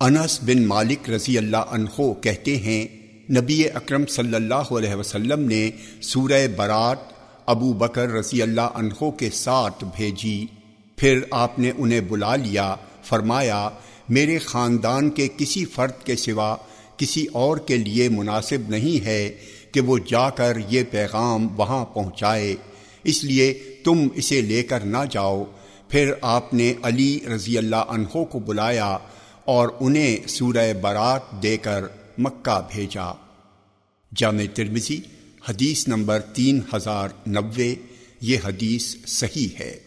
انس بن مالک رضی اللہ عنہ کہتے ہیں، نبی اکرم صلی اللہ علیہ وسلم نے سورہ برات ابو بکر رضی اللہ عنہ کے ساتھ بھیجی۔ پھر آپ نے انہیں بلا لیا، فرمایا، میرے خاندان کے کسی فرد کے سوا کسی اور کے لیے مناسب نہیں ہے کہ وہ جا کر یہ پیغام وہاں پہنچائے۔ اس لیے تم اسے لے کر نہ جاؤ۔ پھر آپ نے علی رضی اللہ عنہ کو بلایا اور انہیں سورہ برات دے کر مکہ بھیجا۔ جامع ترمزی حدیث نمبر تین ہزار نوے، یہ حدیث صحیح ہے۔